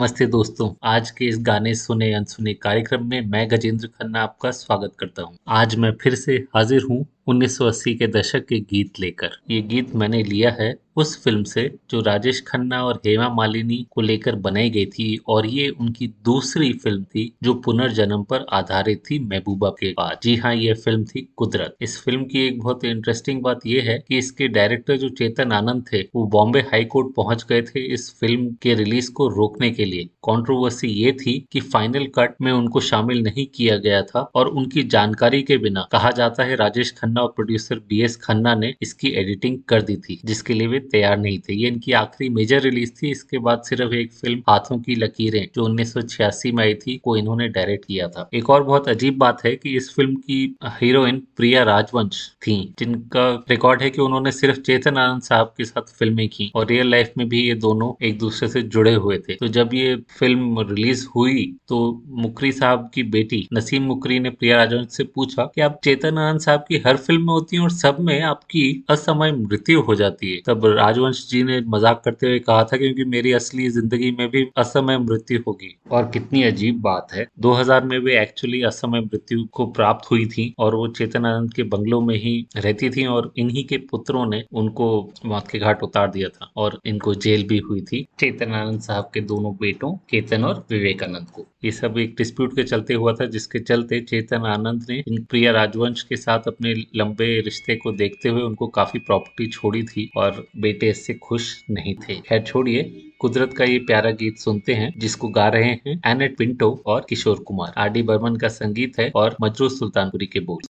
नमस्ते दोस्तों आज के इस गाने सुने, अनसुने कार्यक्रम में मैं गजेंद्र खन्ना आपका स्वागत करता हूँ। आज मैं फिर से हाजिर हूँ 1980 के दशक के गीत लेकर। ये गीत मैंने लिया है उस फ़िल्म से जो राजेश खन्ना और हेमा मालिनी को लेकर बनाई गई थी और ये उनकी दूसरी फ़िल्म थी जो पुनर्जन्म पर आधारित थी महबूबा के बाद। जी हाँ ये फ़िल्म थी कुदरत। इस फ़िल्म की एक बहुत इंटरेस्टिंग बात यह है कि इसके डायरेक्टर जो चेतन आनंद थे, वो बॉम्बे हाई कोर्ट पहुँच गए थे इस फ़िल्म के रिलीज़ को रोकने के लिए। कॉन्ट्रोवर्सी ये थी कि फाइनल कट में उनको शामिल नहीं किया गया था और उनकी जानकारी के बिना कहा जाता है राजेश खन्ना और प्रोड्यूसर बी एस खन्ना ने इसकी एडिटिंग कर दी थी, जिसके लिए वे तैयार नहीं थे। ये इनकी आखिरी मेजर रिलीज़ थी। इसके बाद सिर्फ़ एक फ़िल्म हाथों की लकीरें, जो उन्नीस सौ छियासी में आई थी को इन्होंने डायरेक्ट किया था। एक और बहुत अजीब बात है कि इस फ़िल्म की हीरोइन प्रिया राजवंश थी, जिनका रिकॉर्ड है कि उन्होंने सिर्फ़ चेतन आनंद साहब के साथ फ़िल्में की और रियल लाइफ में भी ये दोनों एक दूसरे से जुड़े हुए थे। तो जब ये फ़िल्म रिलीज़ हुई तो मुकरी साहब की बेटी नसीम मुकरी ने प्रिया राजवंश से पूछा कि आप चेतन आनंद साहब की हर फ़िल्म में होती हैं और सब में आपकी असमय मृत्यु हो जाती है। तब राजवंश जी ने मज़ाक करते हुए कहा था क्योंकि मेरी असली ज़िंदगी में भी असमय मृत्यु होगी। और कितनी अजीब बात है। 2000 में वे एक्चुअली असमय मृत्यु को प्राप्त हुई थी और वो चेतन आनंद के बंगलों में ही रहती थी और इन्हीं के पुत्रों ने उनको मौत के घाट उतार दिया था और इनको जेल भी हुई थी। चेतन आनंद साहब के दोनों बेटों केतन और विवेकानंद को। ये सब एक डिस्प्यूट के चलते हुआ था, जिसके चलते चेतन आनंद ने इन प्रिया राजवंश के साथ अपने लंबे रिश्ते को देखते हुए उनको काफ़ी प्रॉपर्टी छोड़ी थी और बेटे इससे खुश नहीं थे। खैर, छोड़िए, कुदरत का ये प्यारा गीत सुनते हैं, जिसको गा रहे हैं एनेट पिंटो और किशोर कुमार। आर डी बर्मन का संगीत है और मजरू सुल्तानपुरी के बोल।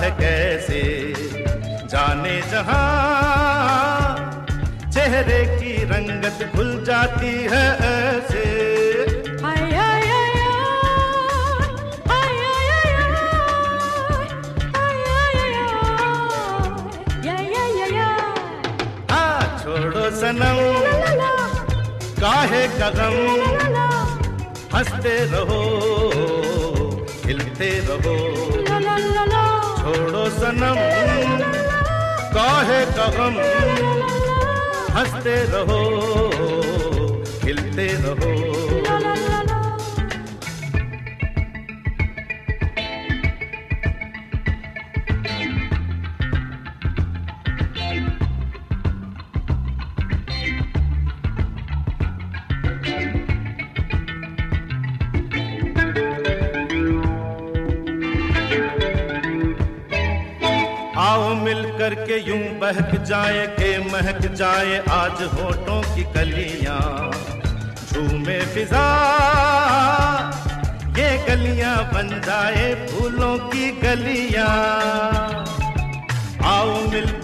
है कैसे जाने जहाँ चेहरे की रंगत भूल जाती है ऐसे सनम काहे कदम हँसते रहो हिलते रहो छोड़ो सनम। काहे कहम? हँसते रहो खिलते रहो।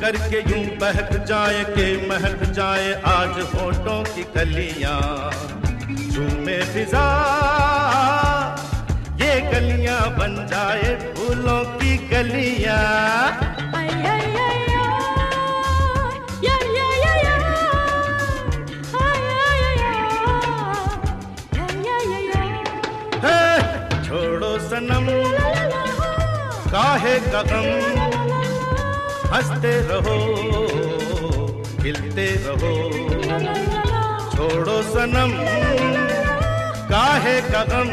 करके यूँ बहक जाए के महक जाए आज होठों की कलियाँ। झूमे फिजा, ये गलियाँ बन जाए फूलों की गलियाँ छोड़ो सनम, काहे कदम हँसते रहो खिलते रहो। छोड़ो सनम काहे कदम।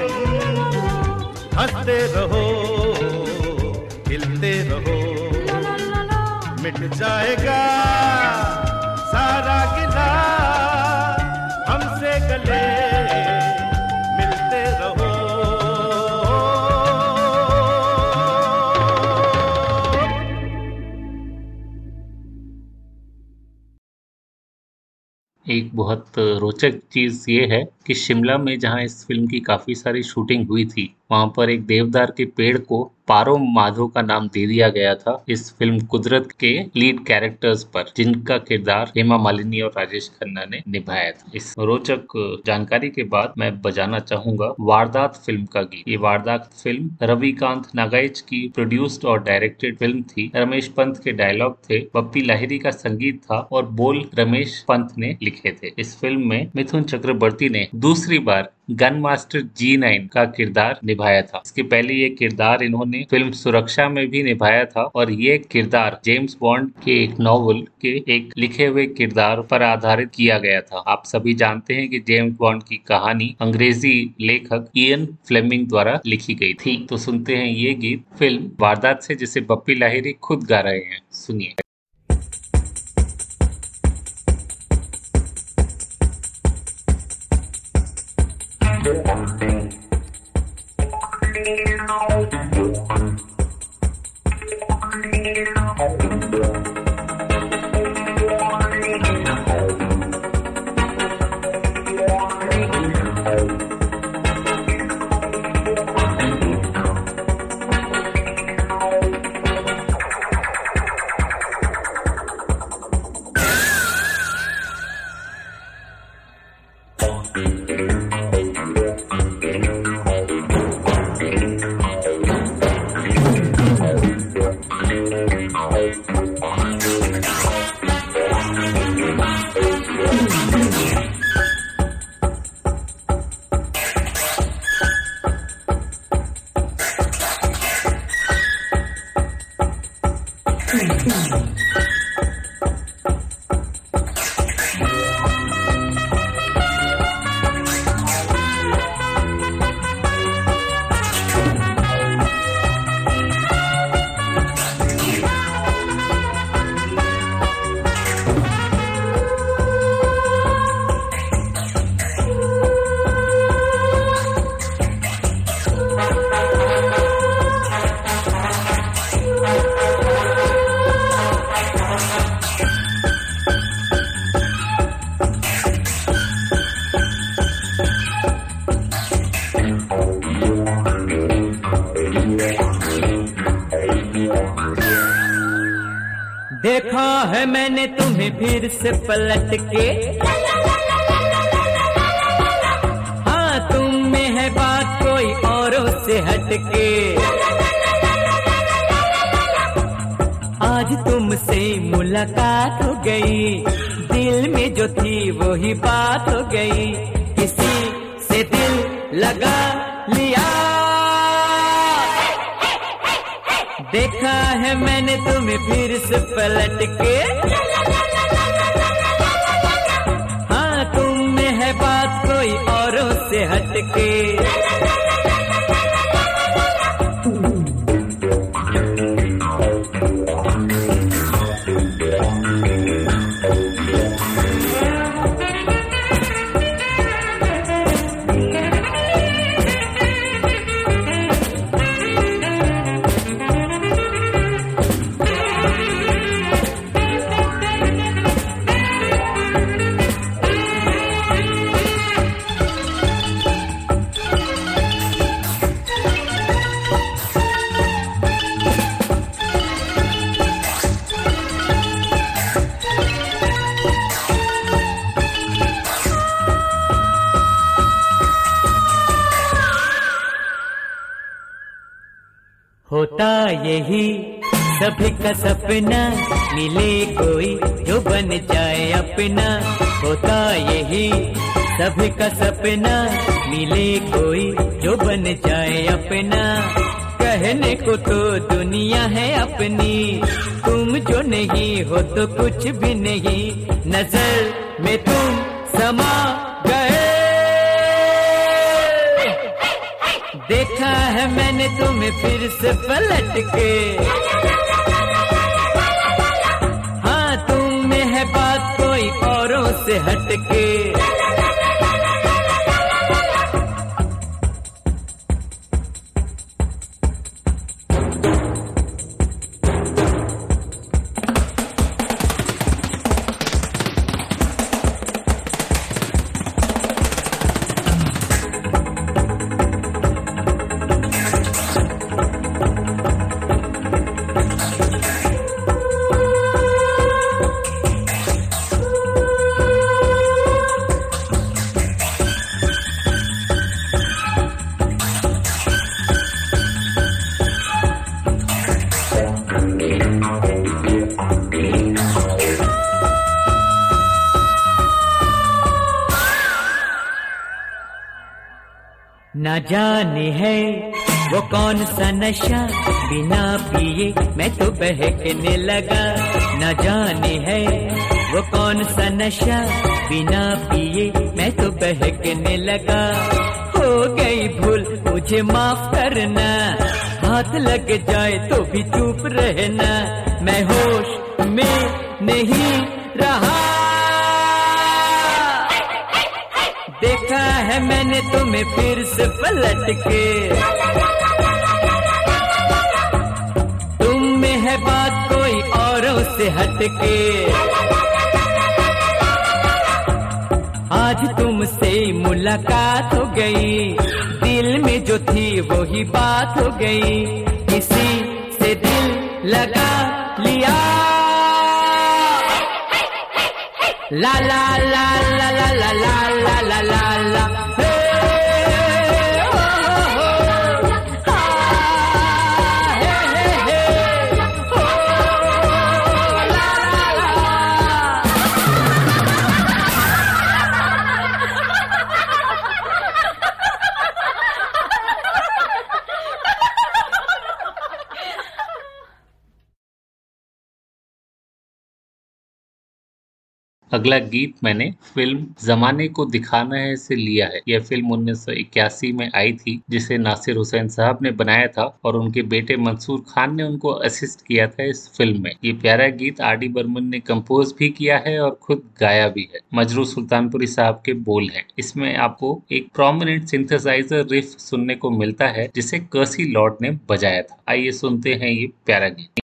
हँसते रहो खिलते रहो। मिट जाएगा। एक बहुत रोचक चीज़ ये है कि शिमला में जहाँ इस फ़िल्म की काफ़ी सारी शूटिंग हुई थी, वहाँ पर एक देवदार के पेड़ को पारो माधो का नाम दे दिया गया था इस फ़िल्म कुदरत के लीड कैरेक्टर्स पर, जिनका किरदार हेमा मालिनी और राजेश खन्ना ने निभाया था। इस रोचक जानकारी के बाद मैं बजाना चाहूँगा वारदात फ़िल्म का गीत। ये वारदात फ़िल्म रविकांत नागाइच की प्रोड्यूस्ड और डायरेक्टेड फ़िल्म थी। रमेश पंत के डायलॉग थे, बप्पी लाहिरी का संगीत था और बोल रमेश पंत ने लिखे थे। इस फ़िल्म में मिथुन चक्रवर्ती ने दूसरी बार गन मास्टर जी नाइन का किरदार निभाया था। इसके पहले ये किरदार इन्होंने फ़िल्म सुरक्षा में भी निभाया था और ये किरदार जेम्स बॉन्ड के एक नॉवल के एक लिखे हुए किरदार पर आधारित किया गया था। आप सभी जानते हैं कि जेम्स बॉन्ड की कहानी अंग्रेज़ी लेखक इयन फ्लेमिंग द्वारा लिखी गई थी। तो सुनते हैं ये गीत फ़िल्म वारदात से जिसे बप्पी लाहिरी खुद गा रहे हैं। सुनिए। मैंने तुम्हें फिर से पलट के हाँ तुम में है बात कोई औरों से हटके। आज तुमसे मुलाकात हो गई। दिल में जो थी वो ही बात हो गई। किसी से दिल लगा है मैंने तुम्हें फिर से पलट के हाँ तुम में है बात कोई औरों से हटके। का सपना मिले कोई जो बन जाए अपना। होता यही सभी का सपना मिले कोई जो बन जाए अपना। कहने को तो दुनिया है अपनी, तुम जो नहीं हो तो कुछ भी नहीं। नज़र में तुम समा गए। देखा है मैंने तुम्हें फिर से पलट के। से हटके नशा बिना पिए मैं तो बहकने लगा। न जाने है वो कौन सा नशा। बिना पिए मैं तो बहकने लगा। हो गई भूल मुझे माफ़ करना। हाथ लग जाए तो भी चुप रहना। मैं होश में नहीं रहा। देखा है मैंने तुम्हें फिर से पलट के से हटके। आज तुमसे मुलाकात हो गई। दिल में जो थी वो ही बात हो गई। किसी से दिल लगा लिया। ला ला ला ला ला ला। अगला गीत मैंने फ़िल्म जमाने को दिखाना है से लिया है। यह फ़िल्म 1981 में आई थी, जिसे नासिर हुसैन साहब ने बनाया था और उनके बेटे मंसूर खान ने उनको असिस्ट किया था इस फ़िल्म में। ये प्यारा गीत आर डी बर्मन ने कंपोज भी किया है और खुद गाया भी है। मजरू सुल्तानपुरी साहब के बोल है। इसमें आपको एक प्रोमिनेंट सिंथेसाइजर रिफ सुनने को मिलता है, जिसे कर्सी लॉर्ड ने बजाया था। आइए सुनते हैं ये प्यारा गीत।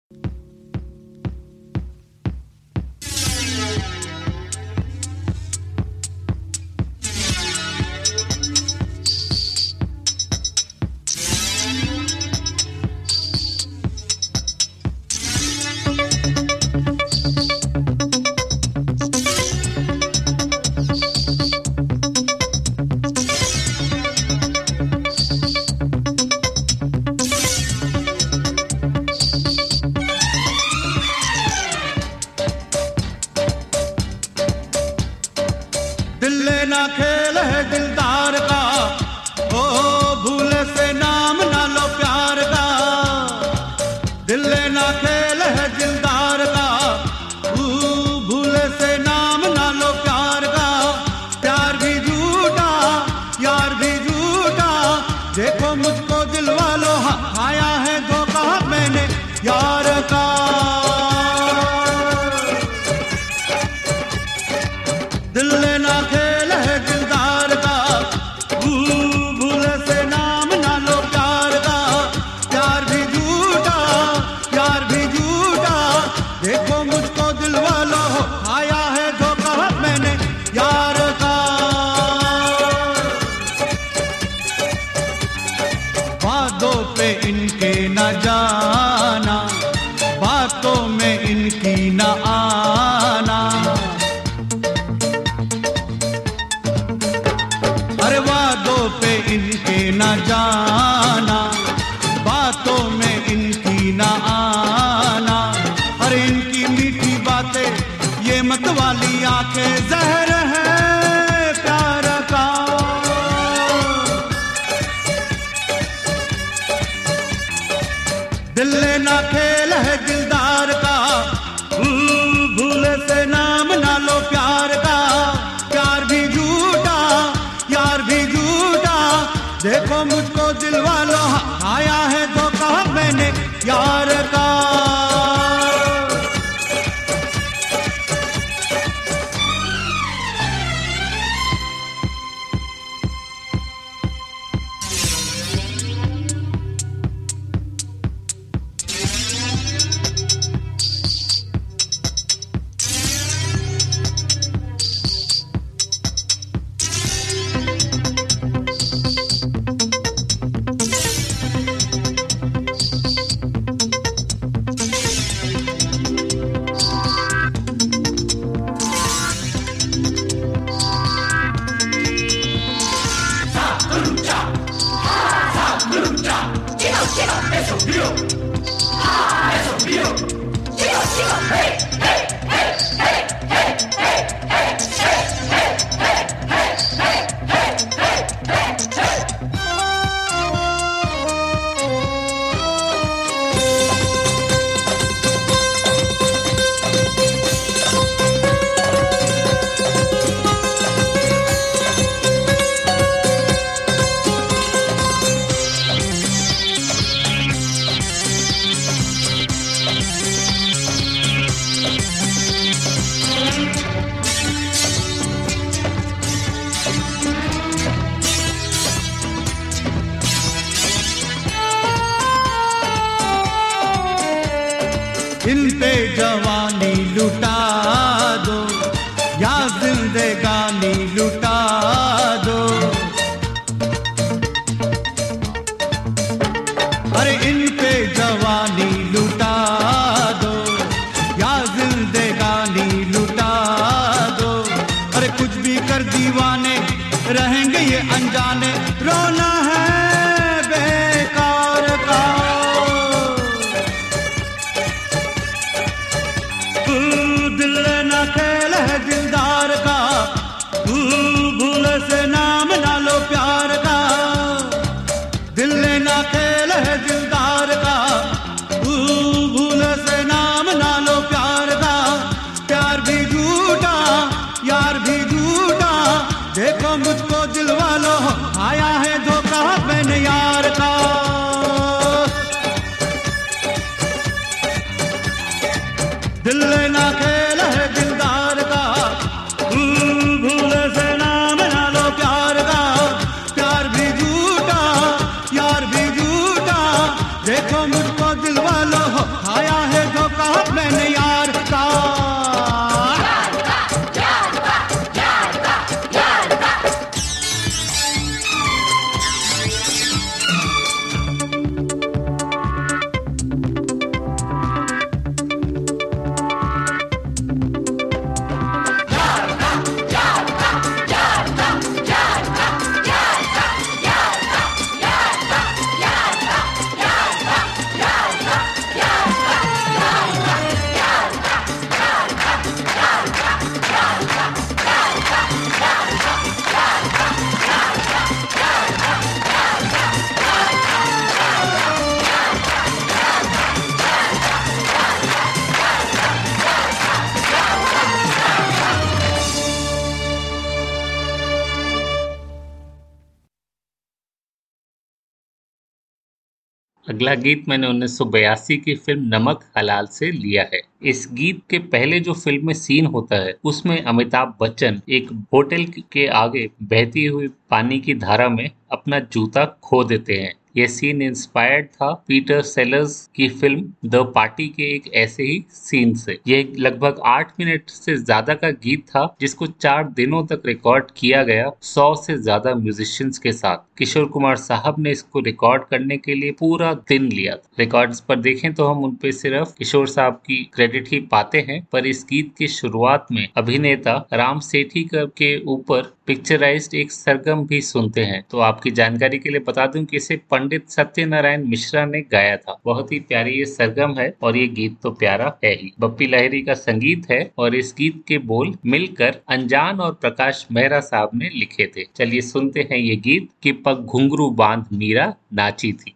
अगला गीत मैंने उन्नीस सौ बयासी की फ़िल्म नमक हलाल से लिया है। इस गीत के पहले जो फ़िल्म में सीन होता है, उसमें अमिताभ बच्चन एक होटल के आगे बहती हुई पानी की धारा में अपना जूता खो देते हैं। ये सीन इंस्पायर्ड था पीटर सेलर्स की फ़िल्म द पार्टी के एक ऐसे ही सीन से। ये लगभग आठ मिनट से ज़्यादा का गीत था, जिसको चार दिनों तक रिकॉर्ड किया गया सौ से ज़्यादा म्यूजिशियंस के साथ। किशोर कुमार साहब ने इसको रिकॉर्ड करने के लिए पूरा दिन लिया था। पर देखें तो हम उनपे सिर्फ़ किशोर साहब की क्रेडिट ही पाते हैं, पर इस गीत की शुरुआत में अभिनेता राम सेठी के ऊपर पिक्चराइज्ड एक सरगम भी सुनते हैं। तो आपकी जानकारी के लिए बता दूँ कि इसे पंडित सत्यनारायण मिश्रा ने गाया था। बहुत ही प्यारी ये सरगम है और ये गीत तो प्यारा है ही। बप्पी लहरी का संगीत है और इस गीत के बोल मिलकर अनजान और प्रकाश मेहरा साहब ने लिखे थे। चलिए सुनते हैं ये गीत कि पग घुंगरू बाँध मीरा नाची थी।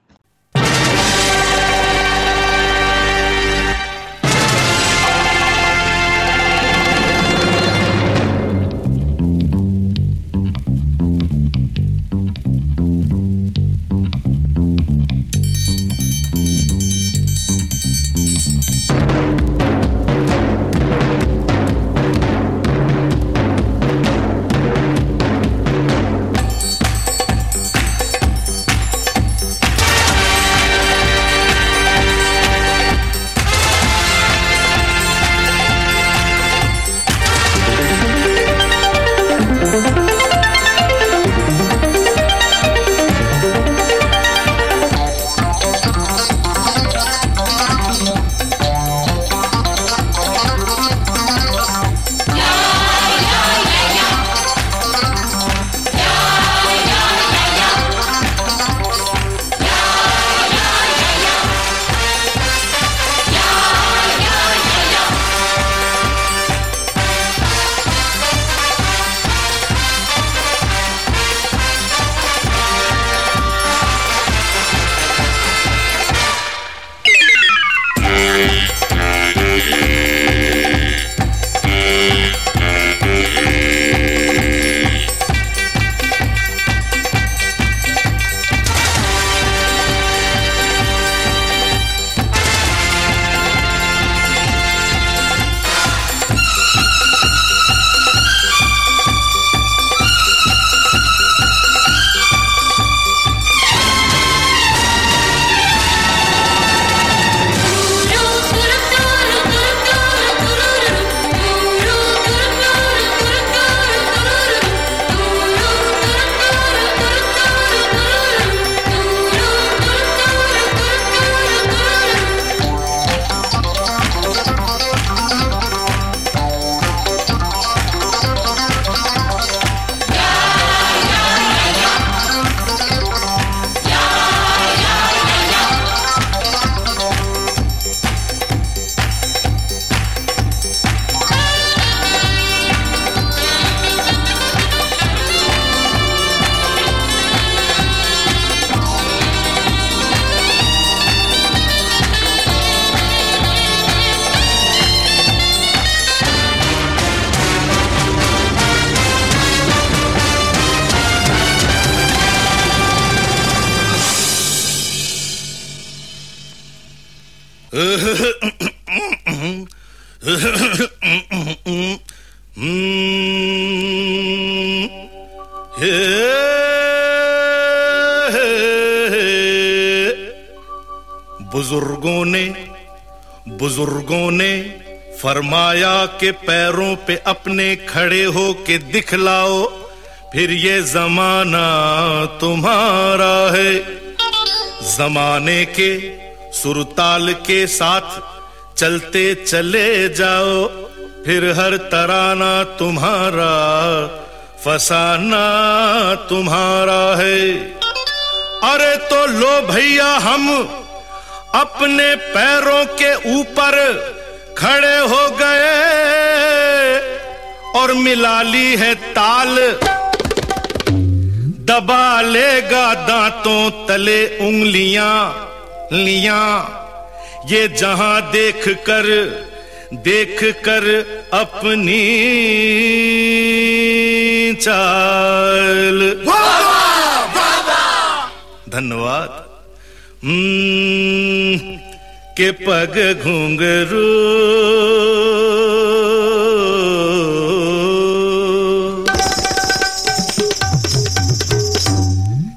बुज़ुर्गों ने फरमाया के पैरों पे अपने खड़े हो के दिखलाओ, फिर ये जमाना तुम्हारा है। जमाने के सुरताल के साथ चलते चले जाओ, फिर हर तराना तुम्हारा, फसाना तुम्हारा है। अरे तो लो भैया हम अपने पैरों के ऊपर खड़े हो गए और मिला ली है ताल। दबा लेगा दांतों तले उंगलियाँ लिया। ये जहाँ देख कर देख कर अपनी चाल। धन्यवाद। के पग घुंघरू।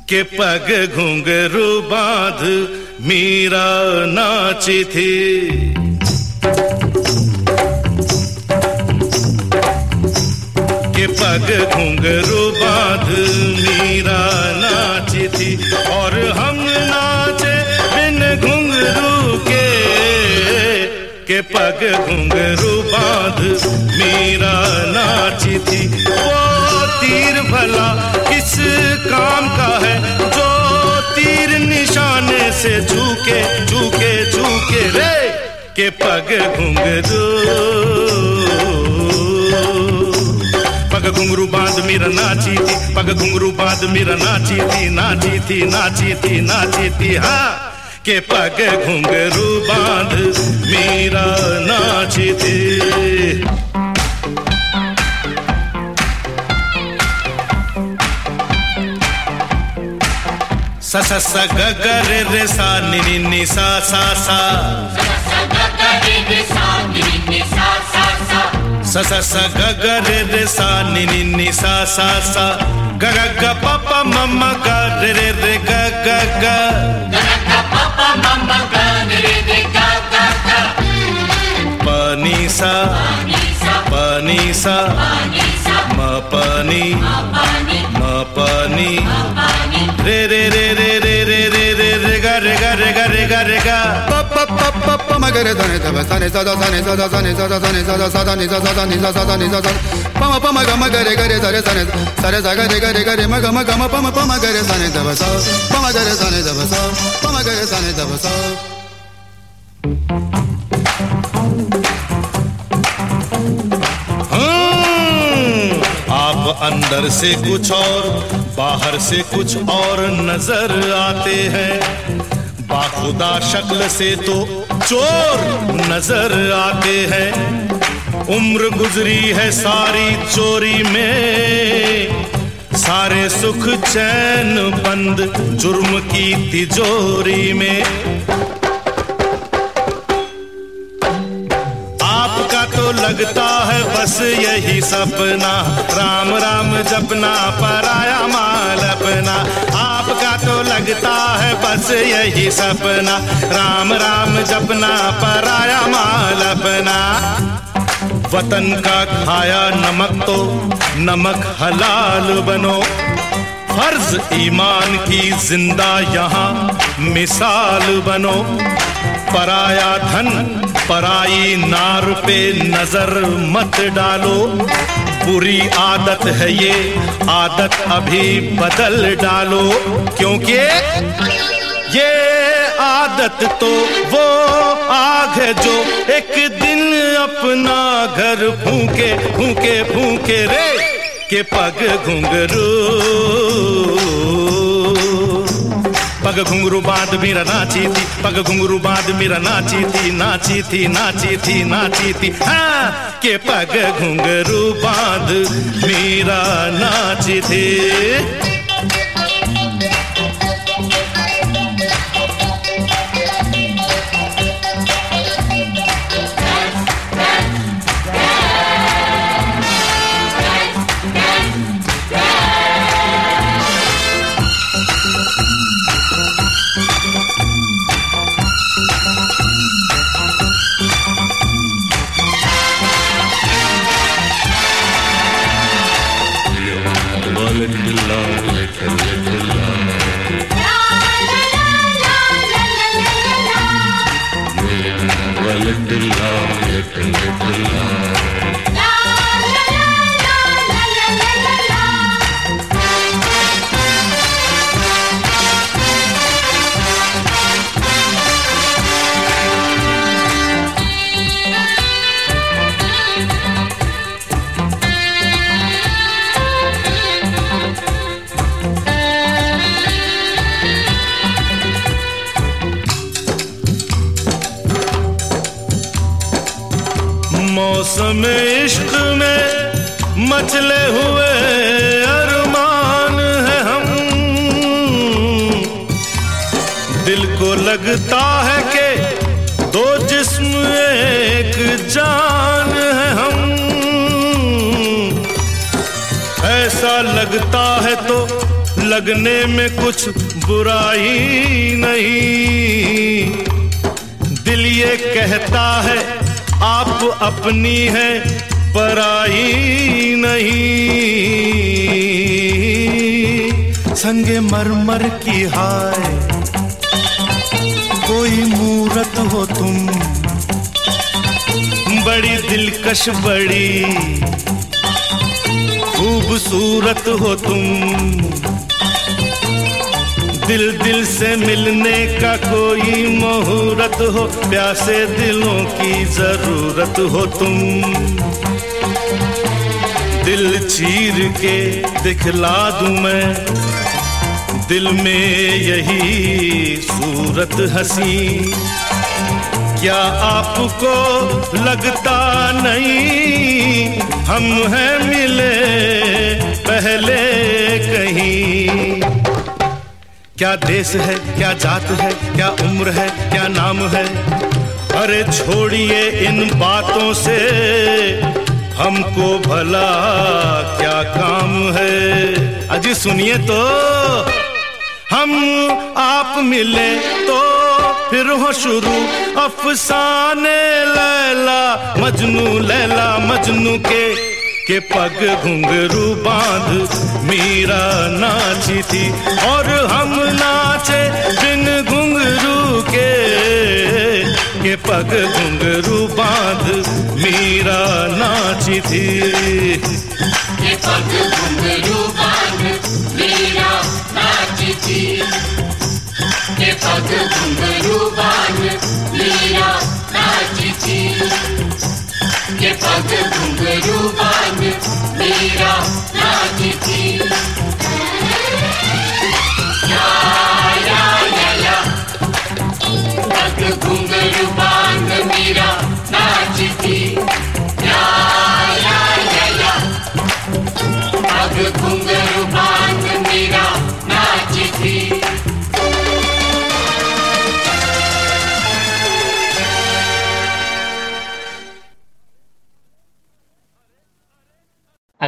के पग घुंघरू बाँध, मीरा नाची थी। के पग घुंघरू बाँध, मीरा नाची थी। और हम के पग घुंघरू बाँध। मीरा नाची थी वो तीर भला किस काम का है? जो तीर निशाने से झूके झूके झूके रे के पग घुंघरू पग घुंगरू बाँध, मीरा नाची थी पग घुंगरू बाँध, मीरा नाची थी नाची थी नाची थी नाची थी हाँ। के पग घुंगरू बाँध, मीरा नाची थी स स स ग रे सा नि नि नि सा सा सा। स स स ग ग रे सा नि नि नि सा सा सा। ग ग ग प प म म ग, रे रे सा प नि सा म प नि म प नि रे रे रे रे रे रे रे रे रे गा रे गा रे गा रे गा रे गा pa pa pa pa pa ma gare da ne da sa ne sa da sa ne sa da sa ne sa da sa ne sa da sa da ne sa sa da ne sa sa da ne sa sa pa ma pa ma ga ma gare gare sa re sa ne sa re sa ga re ga re ga re ma ga ma ga ma pa ma pa ma gare sa ne da ba sa pa ma gare sa ne da ba sa pa ma gare sa ne da ba sa हम्म, अंदर से कुछ और, बाहर से कुछ और नज़र आते हैं। बाखुदा शक्ल से तो चोर नज़र आते हैं। उम्र गुजरी है सारी चोरी में। सारे सुख चैन बंद, जुर्म की तिजोरी में। लगता है बस यही सपना। राम राम जपना, पराया माल अपना। आपका तो लगता है बस यही सपना। राम राम जपना, पराया माल अपना। वतन का खाया नमक तो नमक हलाल बनो। फ़र्ज़ ईमान की ज़िंदा यहाँ। मिसाल बनो। पराया धन, पराई नार पे नज़र मत डालो। बुरी आदत है ये, आदत अभी बदल डालो। क्योंकि ये आदत तो वो आग है जो एक दिन अपना घर फूके फूके फूके रे। के पग घुंघरू। पग घुंघरू बाद मेरा नाची थी, पग घुंघरू बाद मेरा नाची थी नाची थी नाची थी नाची थी। हाँ के पग घुंघरू बाद मेरा नाची थी। मौसम इश्क में मचले हुए अरमान है हम। दिल को लगता है कि दो जिस्म एक जान है हम। ऐसा लगता है तो लगने में कुछ बुराई नहीं। दिल ये कहता है आप अपनी है, पराई नहीं। संगे मरमर की हाय, कोई मूरत हो तुम। बड़ी दिलकश बड़ी, खूबसूरत हो तुम। दिल दिल से मिलने का कोई मुहूर्त हो, प्यासे दिलों की ज़रूरत हो तुम। दिल चीर के दिखला दूँ मैं, दिल में यही सूरत हसी। क्या आपको लगता नहीं, हम हैं मिले पहले कहीं। क्या देश है, क्या जात है, क्या उम्र है, क्या नाम है? अरे छोड़िए इन बातों से, हमको भला क्या काम है? अजी सुनिए तो हम आप मिले तो फिर हो शुरू अफसाने लैला, मजनू लैला, मजनू के के पग घुंघरू बाँध। मीरा नाची थी और हम नाचे बिन घुंघरू के। के पग घुंघरू बाँध, मीरा नाची थी। के पग घुंघरू बाँध, मीरा नाची थी। के पग घुंघरू बान मीरा नाची थी। के पग घुंघरू बाँध मेरा नानी थी या या या या पग घुंघरू बान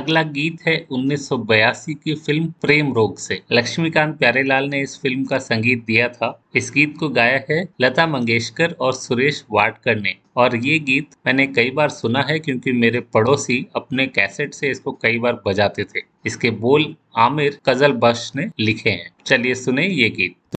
अगला गीत है 1982 की फ़िल्म प्रेम रोग से। लक्ष्मीकांत प्यारेलाल ने इस फ़िल्म का संगीत दिया था। इस गीत को गाया है लता मंगेशकर और सुरेश वाडकर ने। और ये गीत मैंने कई बार सुना है क्योंकि मेरे पड़ोसी अपने कैसेट से इसको कई बार बजाते थे। इसके बोल आमिर कजल बख्श ने लिखे हैं। चलिए सुने ये गीत।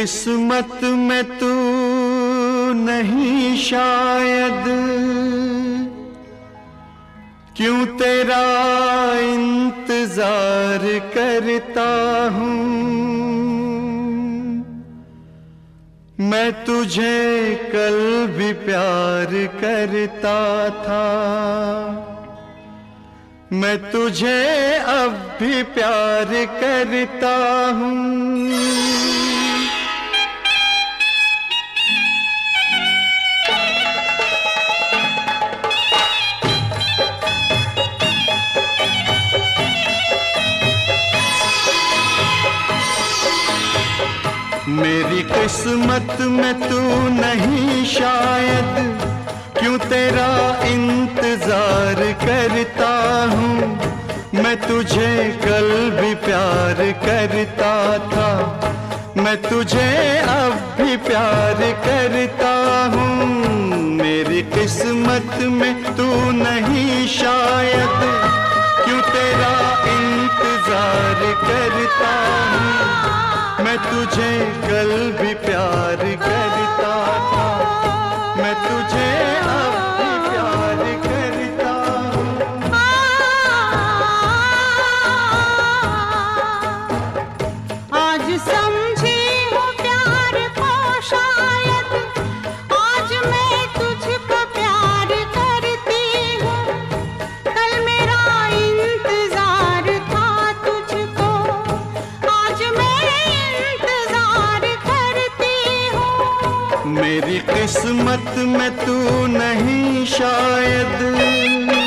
किस्मत में तू नहीं शायद। क्यों तेरा इंतज़ार करता हूँ? मैं तुझे कल भी प्यार करता था। मैं तुझे अब भी प्यार करता हूँ। मेरी किस्मत में तू नहीं शायद, क्यों तेरा इंतज़ार करता हूँ? मैं तुझे कल भी प्यार करता था, मैं तुझे अब भी प्यार करता हूँ। मेरी किस्मत में तू नहीं शायद, क्यों तेरा इंतज़ार करता हूँ? मैं तुझे कल भी प्यार करता किस्मत में तू नहीं शायद।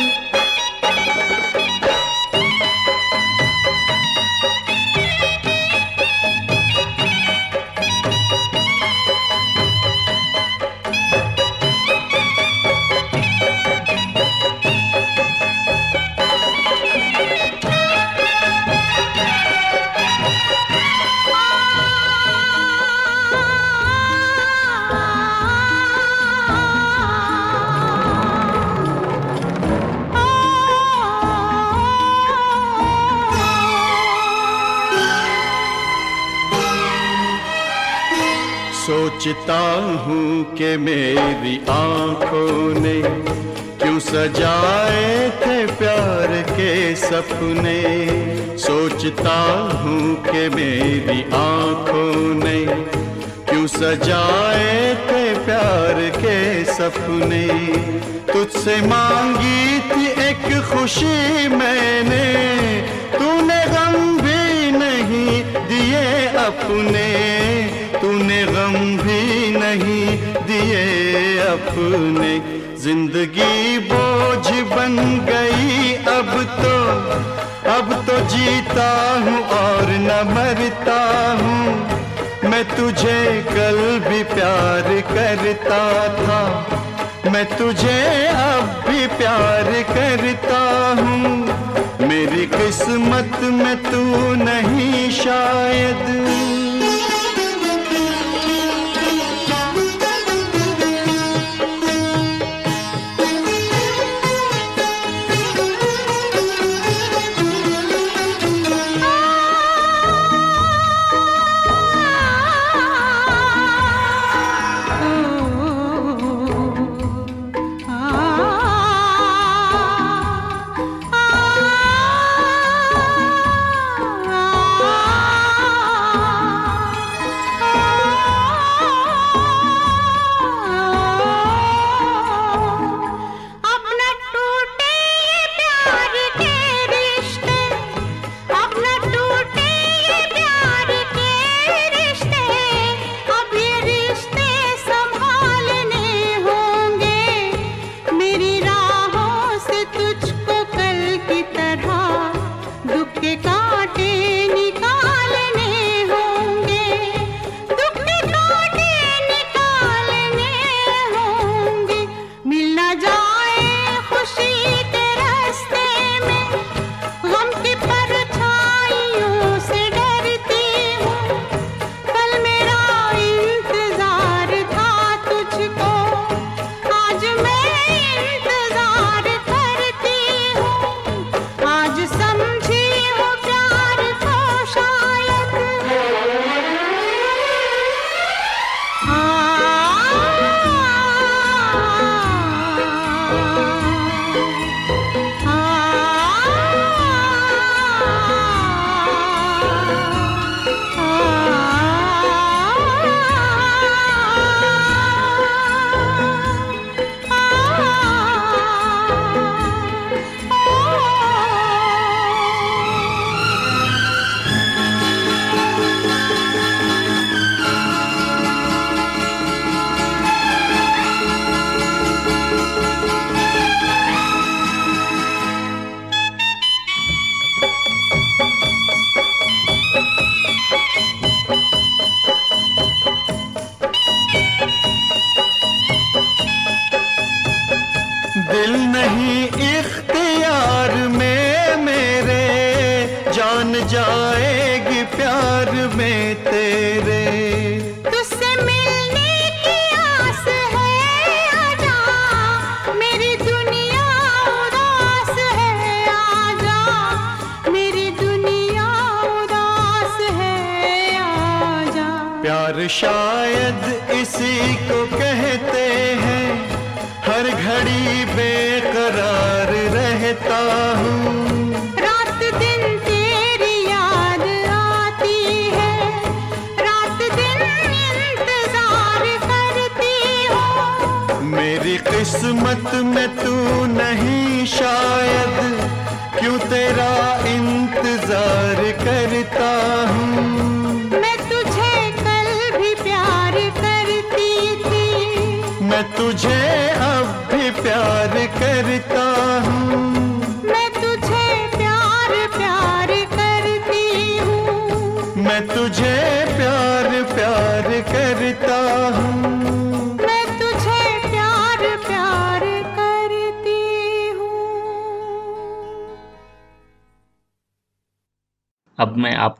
सपने सोचता हूँ कि मेरी आँखों ने क्यों सजाए थे प्यार के सपने। तुझसे मांगी थी एक खुशी मैंने, तूने गम भी नहीं दिए अपने। तूने गम भी नहीं दिए अपने। ज़िंदगी बोझ बन गई अब तो जीता हूँ और न मरता हूँ। मैं तुझे कल भी प्यार करता था। मैं तुझे अब भी प्यार करता हूँ। मेरी किस्मत में तू नहीं शायद।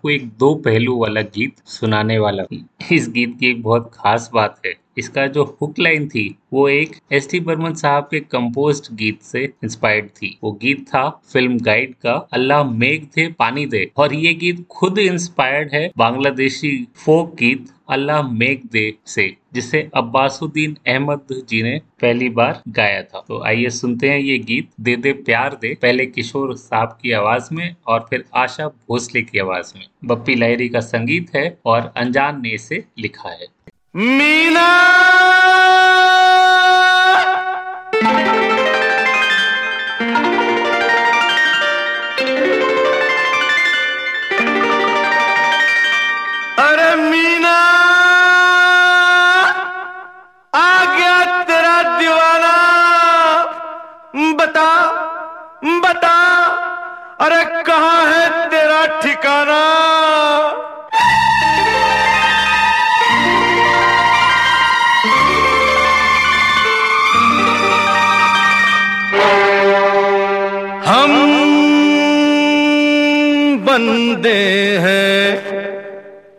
आपको एक दो पहलू वाला गीत सुनाने वाला हूँ। इस गीत की एक बहुत खास बात है। इसका जो हुक लाइन थी, वो एक एस टी बर्मन साहब के कंपोज्ड गीत से इंस्पायर्ड थी। वो गीत था फ़िल्म गाइड का, अल्लाह मेघ थे पानी दे। और ये गीत खुद इंस्पायर्ड है बांग्लादेशी फोक गीत अल्लाह मेघ दे से, जिसे अब्बासुद्दीन अहमद जी ने पहली बार गाया था। तो आइए सुनते हैं ये गीत, दे दे प्यार दे, पहले किशोर साहब की आवाज़ में और फिर आशा भोसले की आवाज़ में। बप्पी लहरी का संगीत है और अनजान ने इसे लिखा है। मीना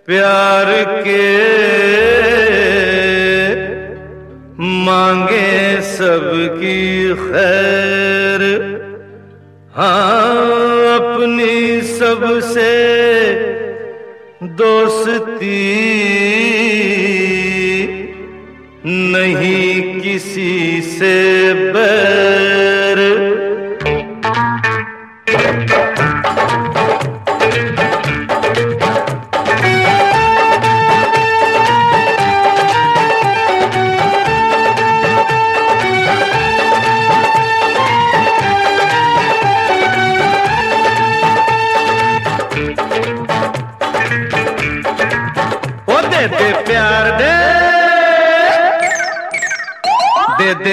प्यार के मांगे सबकी खैर। हाँ अपनी सबसे दोस्ती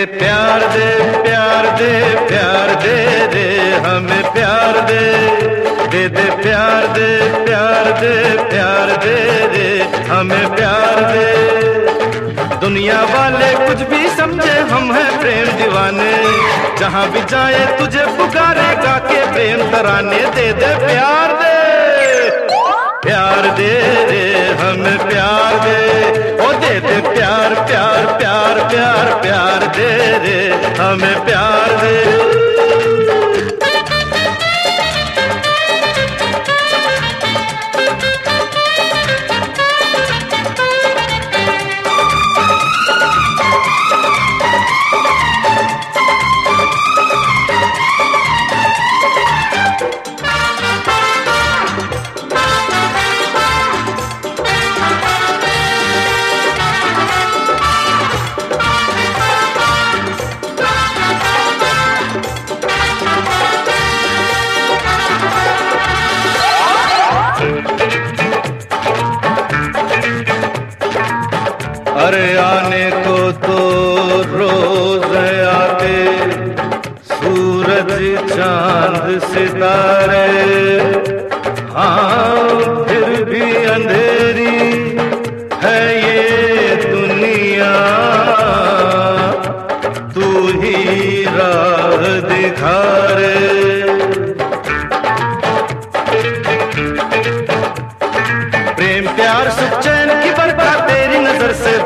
प्यार दे प्यार दे प्यार दे दे हमें प्यार दे। दे दे प्यार दे प्यार दे प्यार दे दे हमें प्यार दे। दुनिया वाले कुछ भी समझे, हम हैं प्रेम दीवाने। जहाँ भी जाए तुझे पुकारे के प्रेम तराने। दे दे प्यार प्यार दे दे, हमें प्यार दे। ओ दे दे, प्यार प्यार प्यार प्यार प्यार दे दे, हमें प्यार दे। अरे आने को तो रोज आते सूरज चाँद सितारे। हाँ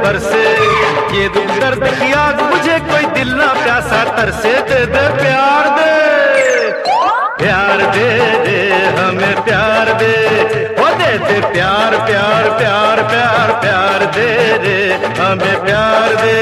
बरसे ये दुख दर्द की आग, मुझे कोई दिल ना प्यासा, तरसे दे दे, प्यार दे। प्यार दे दे, हमें प्यार दे। वो दे दे, प्यार प्यार प्यार प्यार प्यार दे दे, हमें प्यार दे।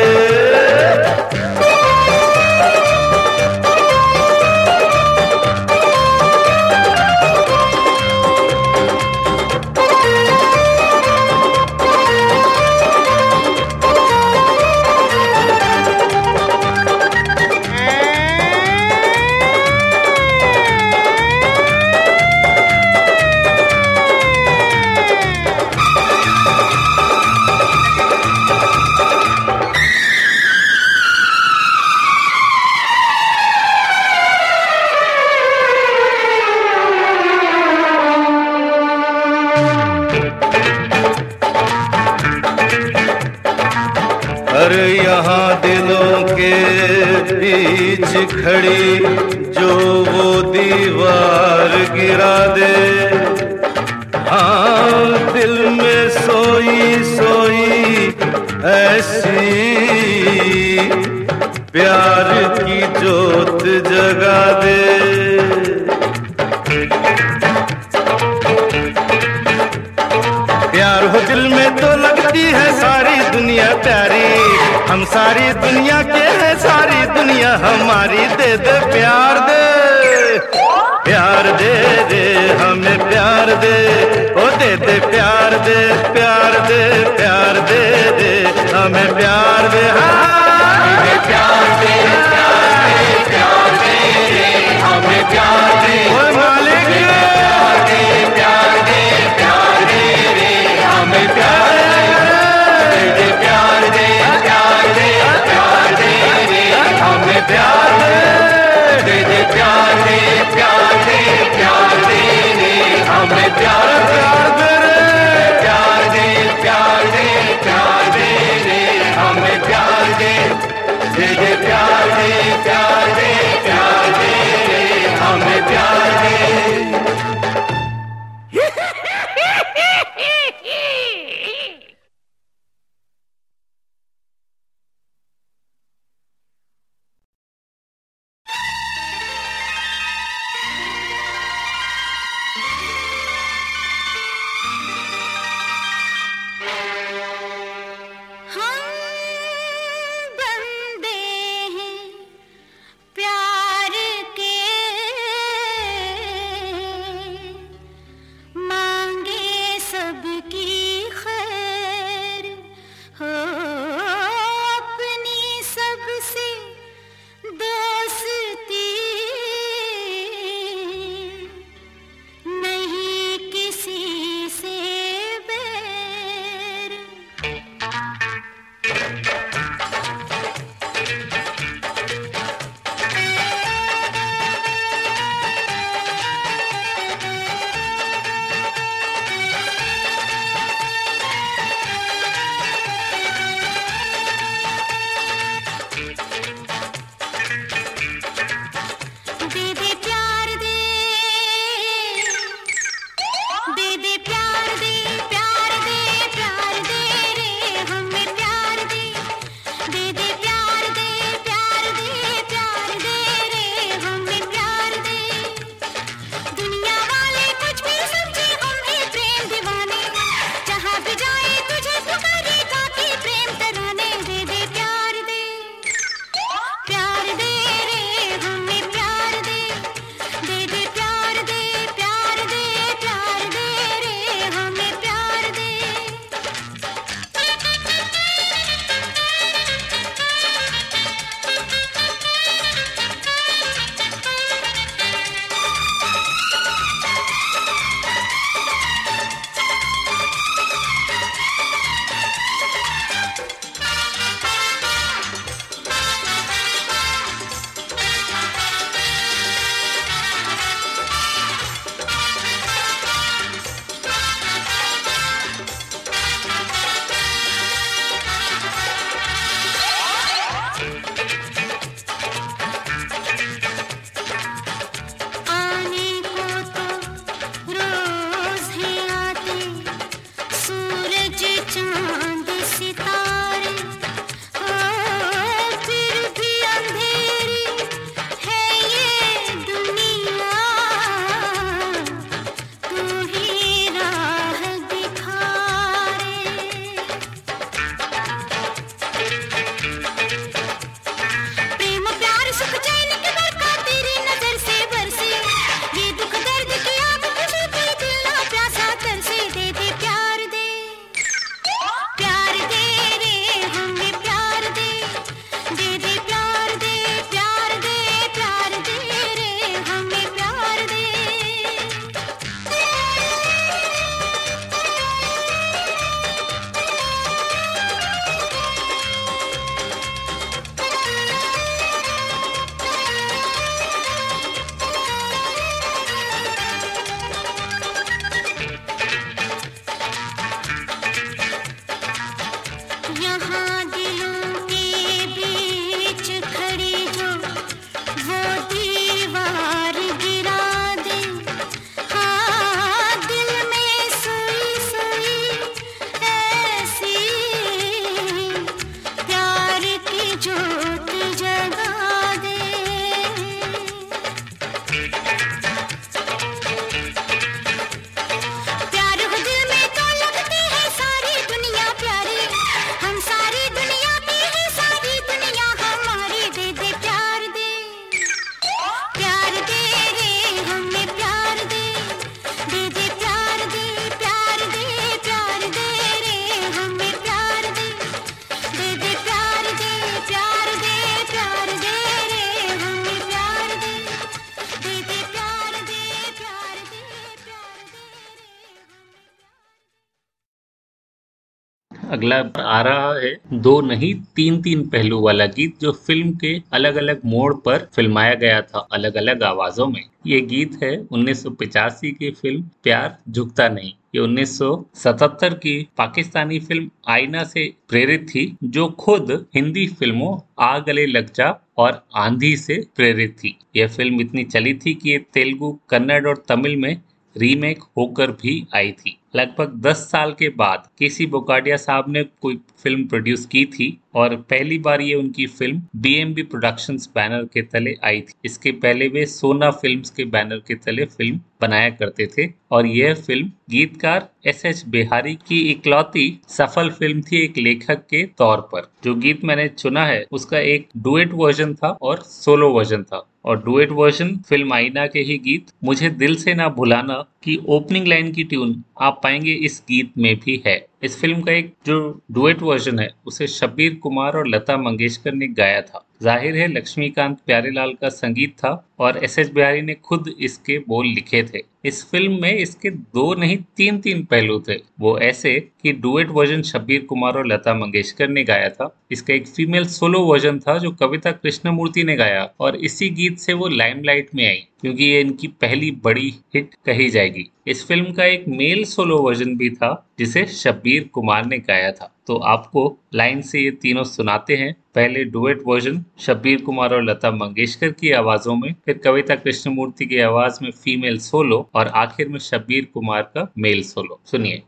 दो नहीं तीन तीन पहलू वाला गीत जो फ़िल्म के अलग अलग मोड़ पर फिल्माया गया था अलग अलग आवाजों में। ये गीत है 1985 की फ़िल्म प्यार झुकता नहीं। ये 1977 की पाकिस्तानी फ़िल्म आईना से प्रेरित थी, जो खुद हिंदी फ़िल्मों आ गले लग जा और आंधी से प्रेरित थी। यह फ़िल्म इतनी चली थी कि ये तेलुगु, कन्नड़ और तमिल में रीमेक होकर भी आई थी। लगभग 10 साल के बाद केसी बोकाडिया साहब ने कोई फ़िल्म प्रोड्यूस की थी और पहली बार ये उनकी फ़िल्म बीएमबी प्रोडक्शंस बैनर के तले आई थी। इसके पहले वे सोना फिल्म्स के बैनर के तले फ़िल्म बनाया करते थे और यह फ़िल्म गीतकार एस एच बिहारी की इकलौती सफल फ़िल्म थी एक लेखक के तौर पर। जो गीत मैंने चुना है, उसका एक डुएट वर्जन था और सोलो वर्जन था। और डुएट वर्जन फ़िल्म आईना के ही गीत मुझे दिल से ना भुलाना की ओपनिंग लाइन की ट्यून आप पाएँगे इस गीत में भी है। इस फ़िल्म का एक जो डुएट वर्जन है, उसे शब्बीर कुमार और लता मंगेशकर ने गाया था। ज़ाहिर है, लक्ष्मीकांत प्यारेलाल का संगीत था और एस एस बिहारी ने खुद इसके बोल लिखे थे। इस फ़िल्म में इसके दो नहीं तीन तीन पहलू थे। वो ऐसे कि डुएट वर्जन शब्बीर कुमार और लता मंगेशकर ने गाया था। इसका एक फीमेल सोलो वर्जन था जो कविता कृष्णमूर्ति ने गाया और इसी गीत से वो लाइमलाइट में आई, क्योंकि ये इनकी पहली बड़ी हिट कही जाएगी। इस फ़िल्म का एक मेल सोलो वर्जन भी था, जिसे शब्बीर कुमार ने गाया था। तो आपको लाइन से ये तीनों सुनाते हैं। पहले डुएट वर्जन शब्बीर कुमार और लता मंगेशकर की आवाजों में कविता कृष्णमूर्ति की आवाज़ में फीमेल सोलो और आखिर में शब्बीर कुमार का मेल सोलो। सुनिए।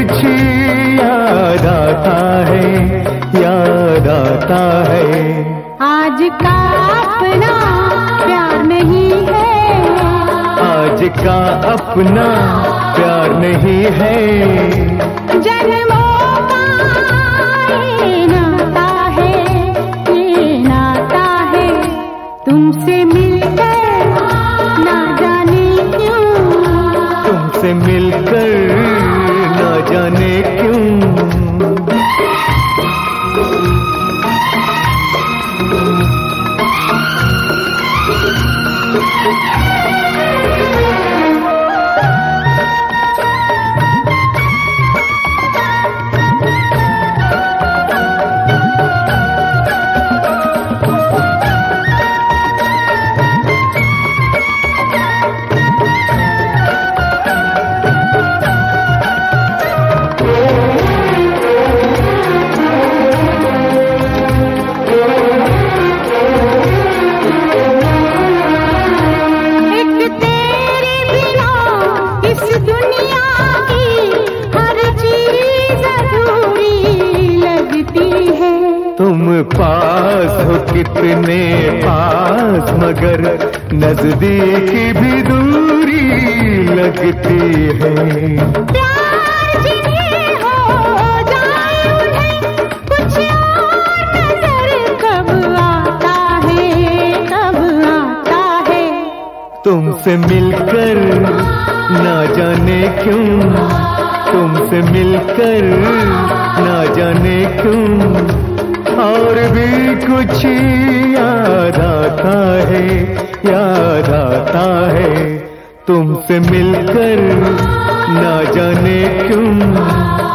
कुछ याद आता है याद आता है। आज का अपना प्यार नहीं है। आज का अपना प्यार नहीं है। जन्मों नजदीकी भी दूरी लगती है। प्यार जिन्हें हो जाए उन्हें कुछ और नज़र कब आता है कब है। तुमसे मिलकर ना जाने क्यों तुमसे मिलकर ना जाने क्यों। और भी कुछ याद आता है याद आता है। तुमसे मिलकर ना जाने क्यों?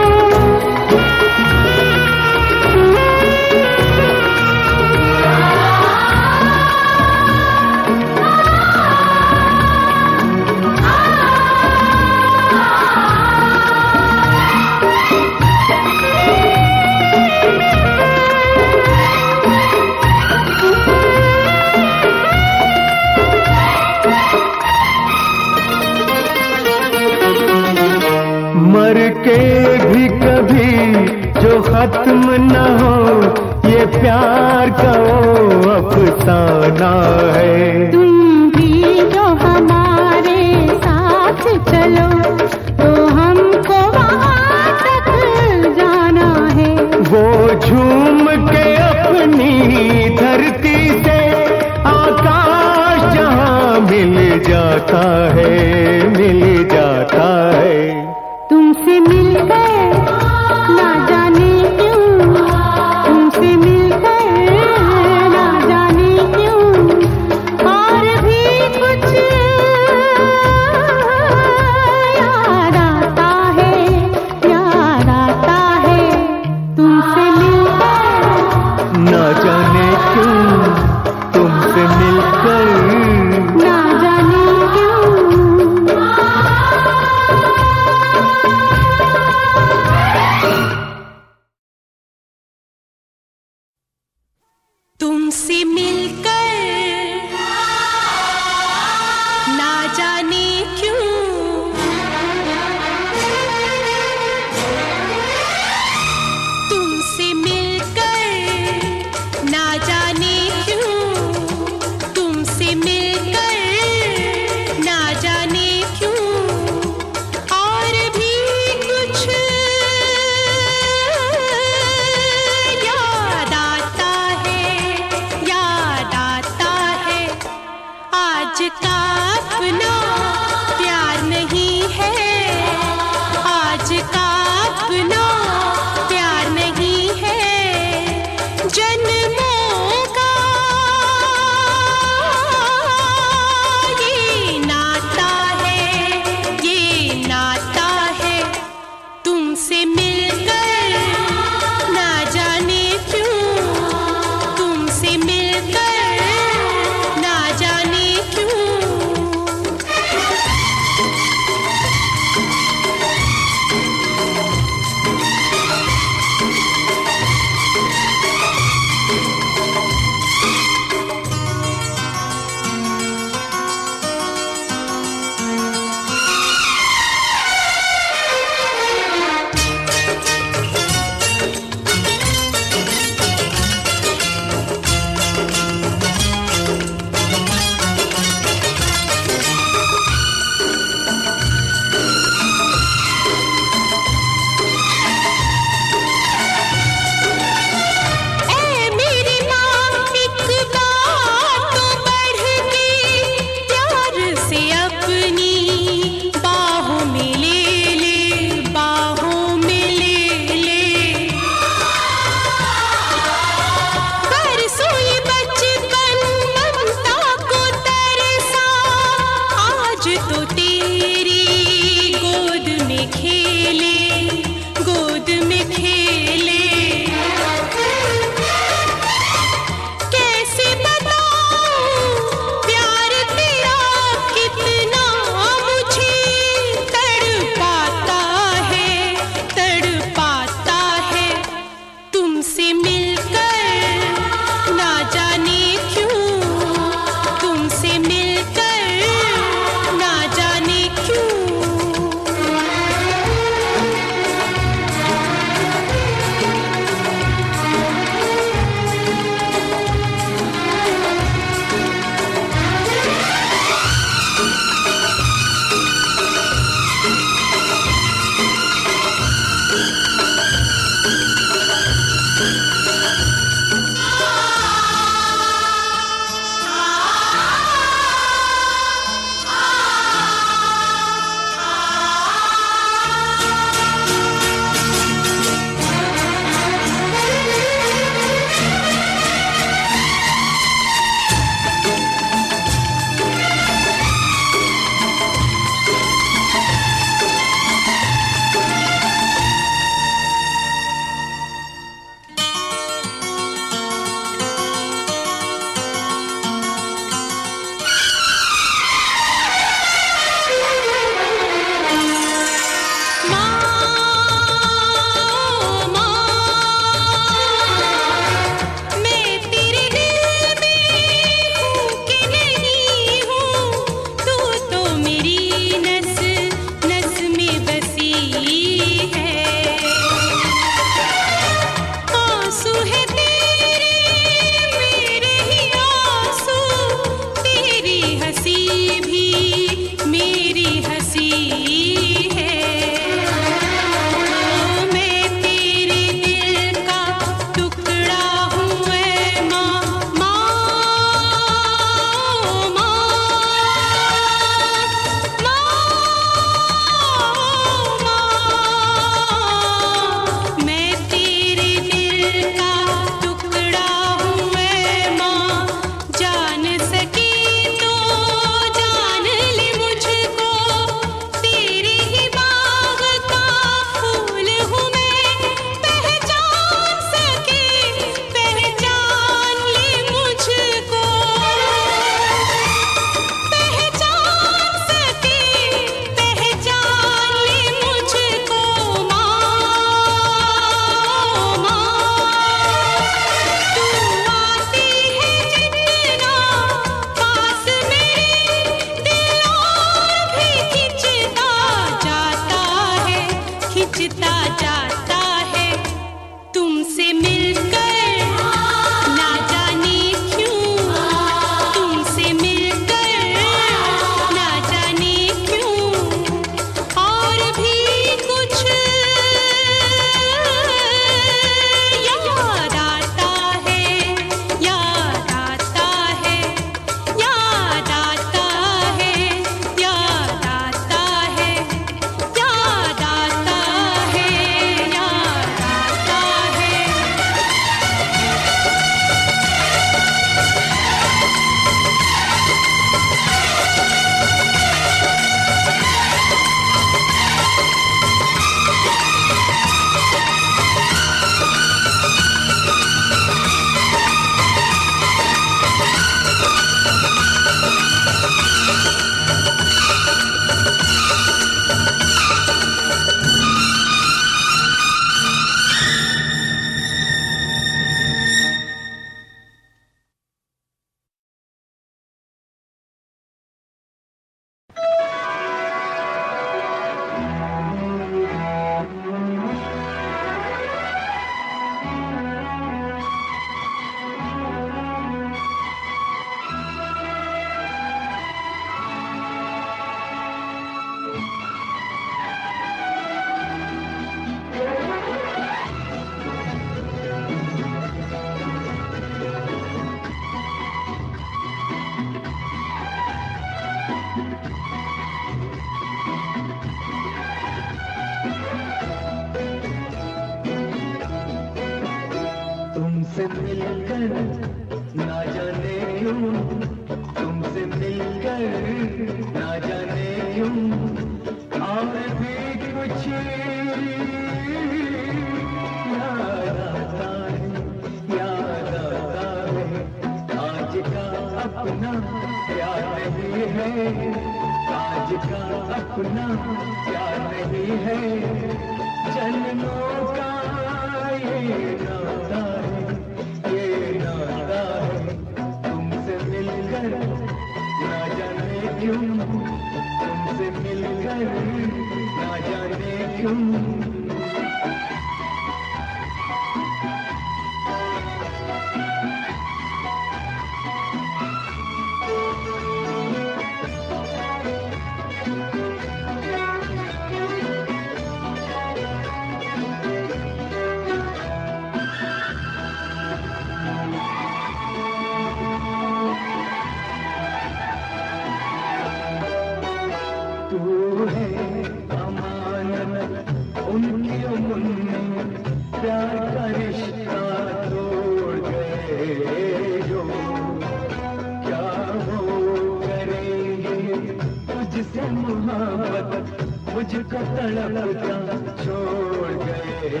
तुझसे मोहब्बत मुझको तड़पता छोड़ गए।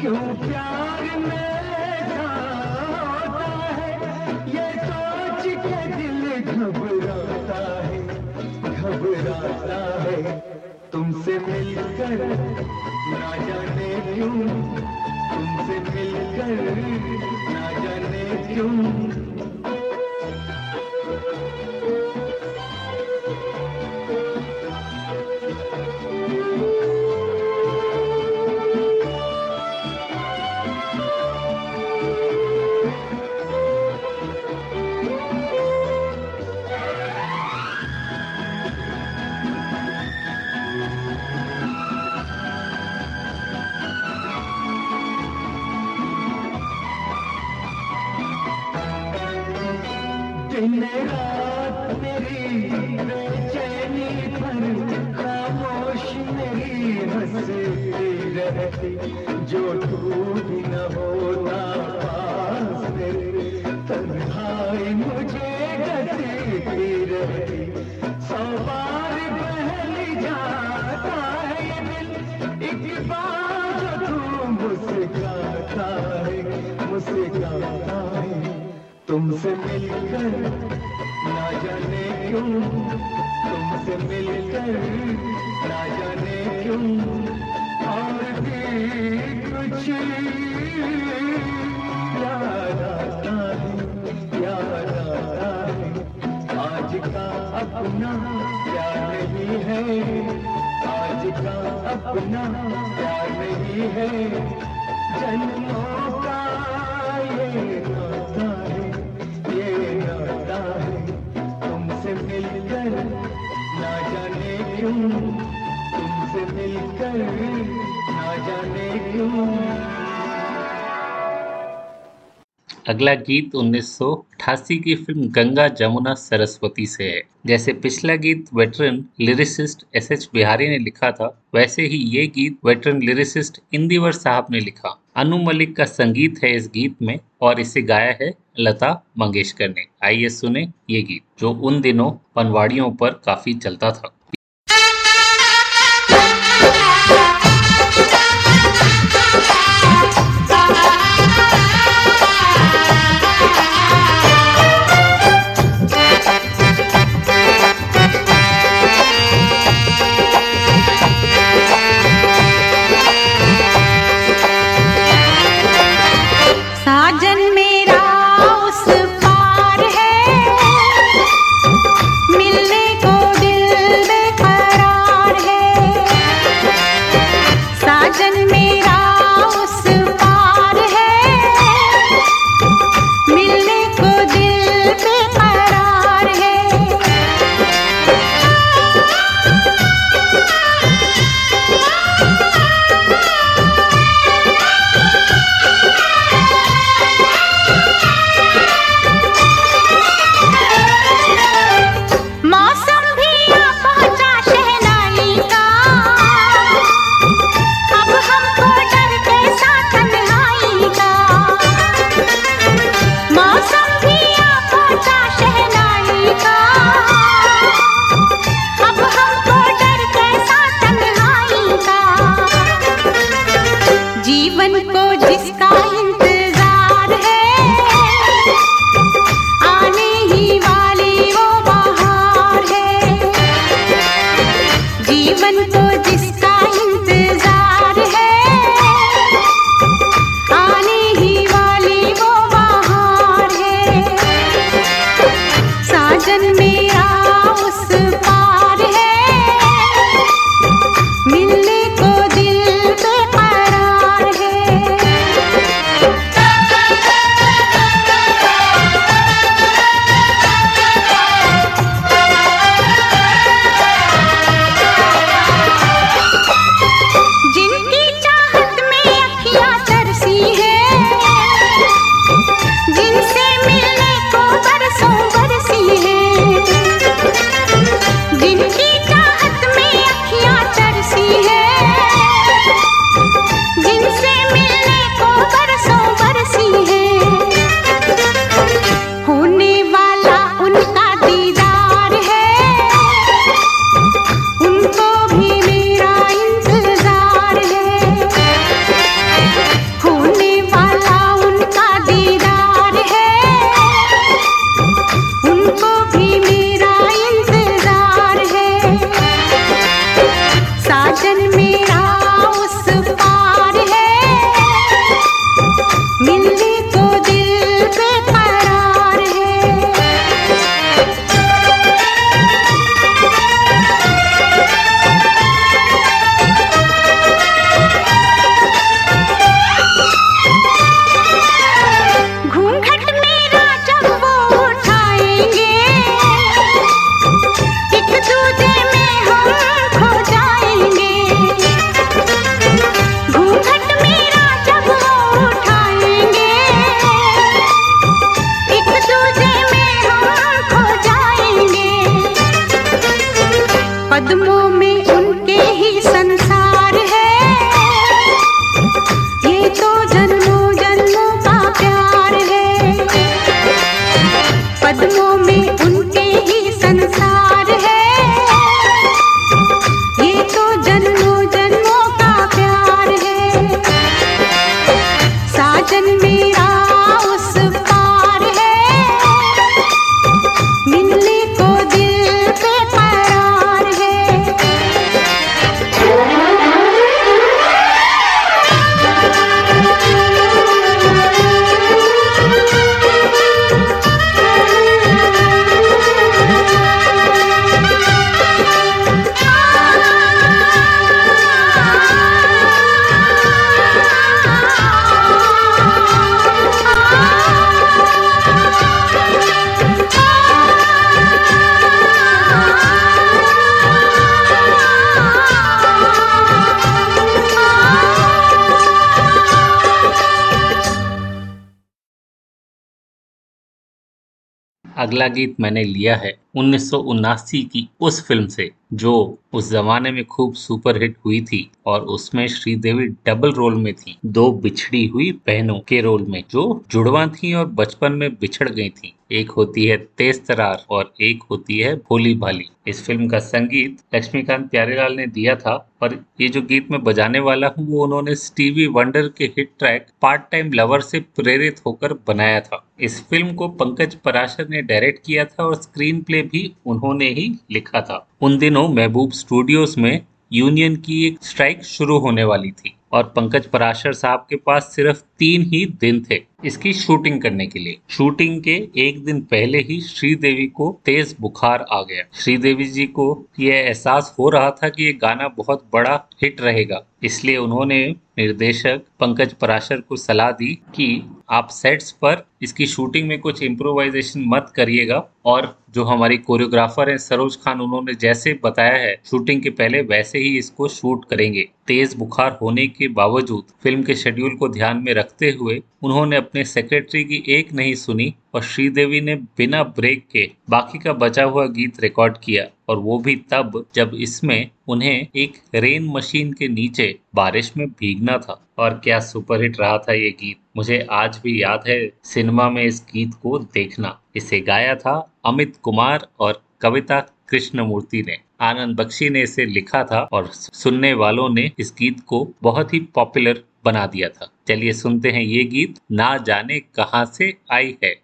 क्यों प्यार में है? ये सोच के दिल घबराता है घबराता है। तुमसे मिलकर ना जाने क्यों? तुमसे मिलकर ना जाने क्यों? मिलकर ना जाने क्यों तुमसे मिलकर ना जाने क्यों और भी कुछ याद आता है याद आता है आज का अपना प्यार नहीं है आज का अपना प्यार नहीं है जन्मों अगला गीत 1988 की फ़िल्म गंगा जमुना सरस्वती से है। जैसे पिछला गीत veteran lyricist S H Bihari ने लिखा था, वैसे ही ये गीत वेटरन लिरिसिस्ट इंदिवर साहब ने लिखा। अनु मलिक का संगीत है इस गीत में और इसे गाया है लता मंगेशकर ने। आइए सुने ये गीत, जो उन दिनों पनवाड़ियों पर काफ़ी चलता था। गीत मैंने लिया है उन्नीस सौ उनासी की उस फ़िल्म से। जो उस जमाने में खूब सुपरहिट हुई थी और उसमें श्रीदेवी डबल रोल में थी। दो बिछड़ी हुई बहनों के रोल में जो जुड़वा थी और बचपन में बिछड़ गई थी। एक होती है तेज तरार और एक होती है भोली भाली। इस फ़िल्म का संगीत लक्ष्मीकांत प्यारेलाल ने दिया था और ये जो गीत मैं बजाने वाला हूँ, वो उन्होंने स्टीवी वंडर के hit track part time lover से प्रेरित होकर बनाया था। इस फ़िल्म को पंकज पराशर ने डायरेक्ट किया था और स्क्रीन प्ले भी उन्होंने ही लिखा था। उन दिनों महबूब स्टूडियोज में यूनियन की एक स्ट्राइक शुरू होने वाली थी और पंकज पराशर साहब के पास सिर्फ़ तीन ही दिन थे इसकी शूटिंग करने के लिए। शूटिंग के एक दिन पहले ही श्रीदेवी को तेज बुखार आ गया। श्रीदेवी जी को यह एहसास हो रहा था कि ये गाना बहुत बड़ा हिट रहेगा। इसलिए उन्होंने निर्देशक पंकज पराशर को सलाह दी कि आप सेट्स पर इसकी शूटिंग में कुछ इम्प्रोवाइजेशन मत करिएगा और जो हमारी कोरियोग्राफर हैं, सरोज खान, उन्होंने जैसे बताया है शूटिंग के पहले वैसे ही इसको शूट करेंगे। तेज बुखार होने के बावजूद फ़िल्म के शेड्यूल को ध्यान में रखते हुए उन्होंने अपने सेक्रेटरी की एक नहीं सुनी और श्रीदेवी ने बिना ब्रेक के बाकी का बचा हुआ गीत रिकॉर्ड किया और वो भी तब जब इसमें उन्हें एक रेन मशीन के नीचे बारिश में भीगना था। और क्या सुपरहिट रहा था ये गीत? मुझे आज भी याद है सिनेमा में इस गीत को देखना। इसे गाया था अमित कुमार और कविता कृष्णमूर्ति ने। आनंद बख्शी ने इसे लिखा था और सुनने वालों ने इस गीत को बहुत ही पॉपुलर बना दिया था। चलिए सुनते हैं ये गीत ना जाने कहाँ से आई है।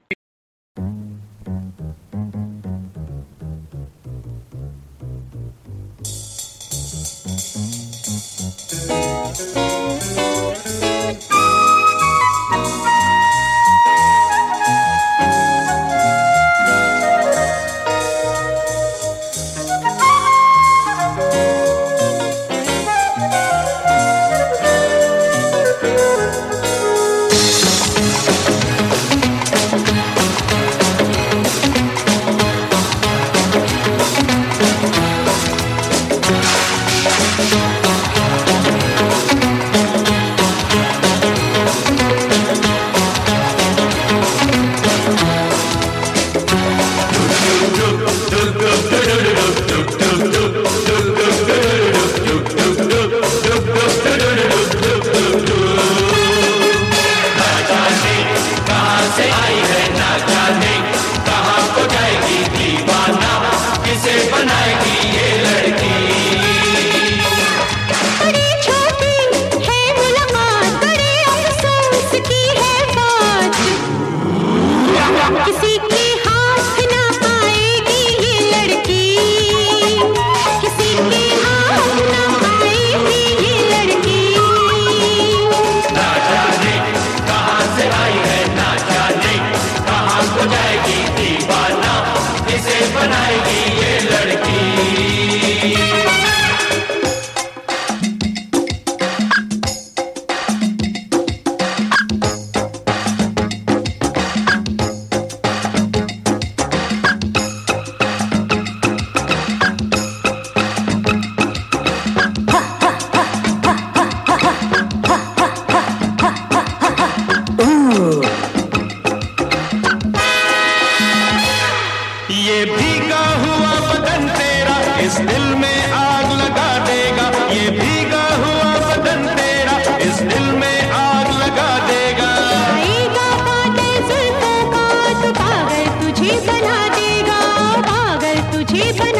अच्छी बन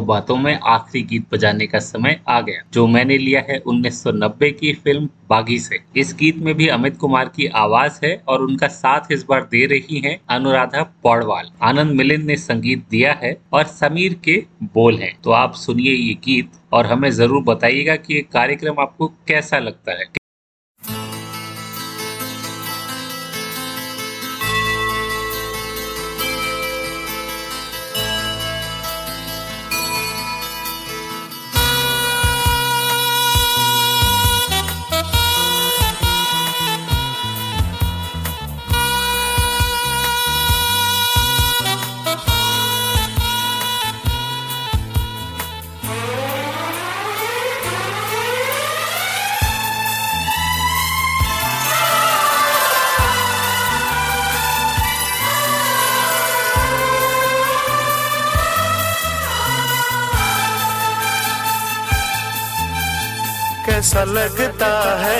बातों बातों में आखिरी गीत बजाने का समय आ गया। जो मैंने लिया है 1990 की फ़िल्म बागी से। इस गीत में भी अमित कुमार की आवाज़ है और उनका साथ इस बार दे रही हैं अनुराधा पौडवाल। आनंद मिलिंद ने संगीत दिया है और समीर के बोल हैं। तो आप सुनिए ये गीत और हमें ज़रूर बताइएगा कि ये कार्यक्रम आपको कैसा लगता है। कैसा लगता है।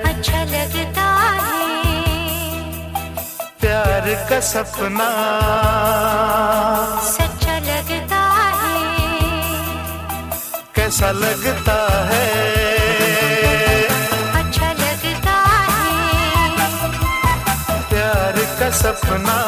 अच्छा लगता है। प्यार का सपना। सच्चा लगता है। कैसा लगता है। अच्छा लगता है। प्यार का सपना।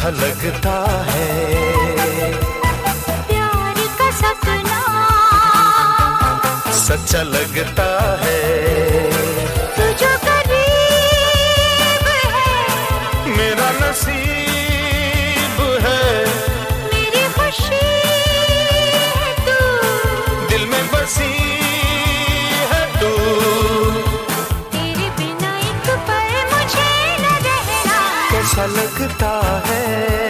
अच्छा लगता है। प्यार का सपना। सच्चा लगता है। तू करीब है। मेरा नसीब है। मेरी खुशी है तू। दिल में बसी कैसा लगता है।